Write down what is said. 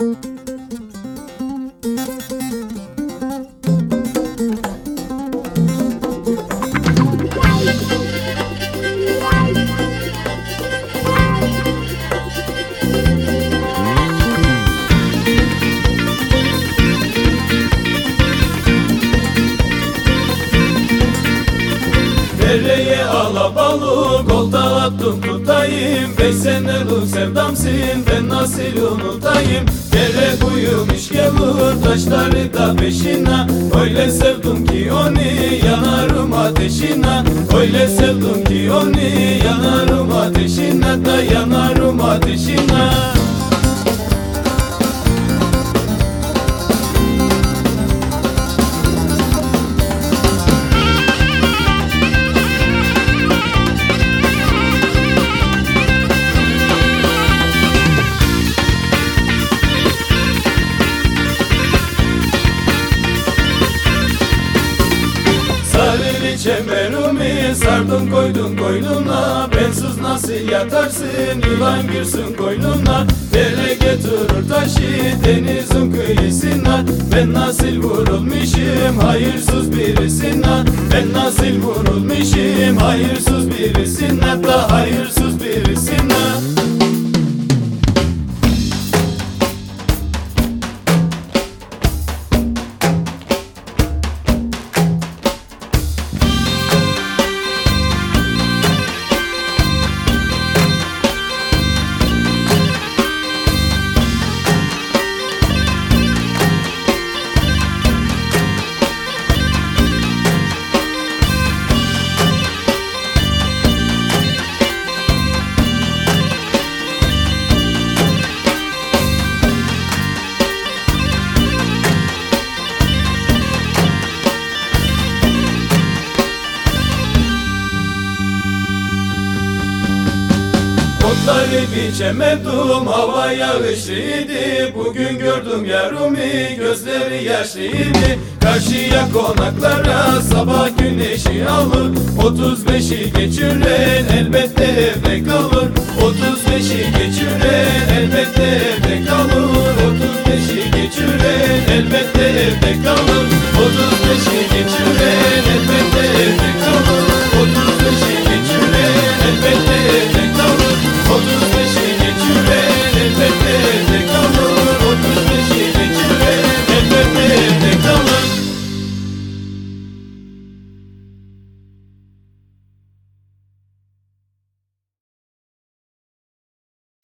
Música Dereye alabalık? Olta attım tutayım. Beş senelik sevdamsın. Ben nasıl unutayım? Dere buyumuş gelir. Taşları da peşine. Öyle sevdim ki onu yanarım ateşine. Öyle sevdim ki onu yanarım ateşine. Da yanarım ateşine Sarılı çemberimi sardın koydun koynuna Bensiz nasıl yatarsın? Yılan girsin koynuna Dere getirir taşı denizin kıyısına. Ben nasıl vurulmuşum hayırsız birisine. Ben nasıl vurulmuşum hayırsız birisine. Da hayırsız Otları biçemedim hava yağışlıydı Bugün gördüm yarımı gözleri yaşlıydı. Karşıya konaklara sabah güneşi alır. 35'i geçiren elbette evde kalır. 35'i geçiren elbette evde kalır. 35'i geçiren elbette evde kalır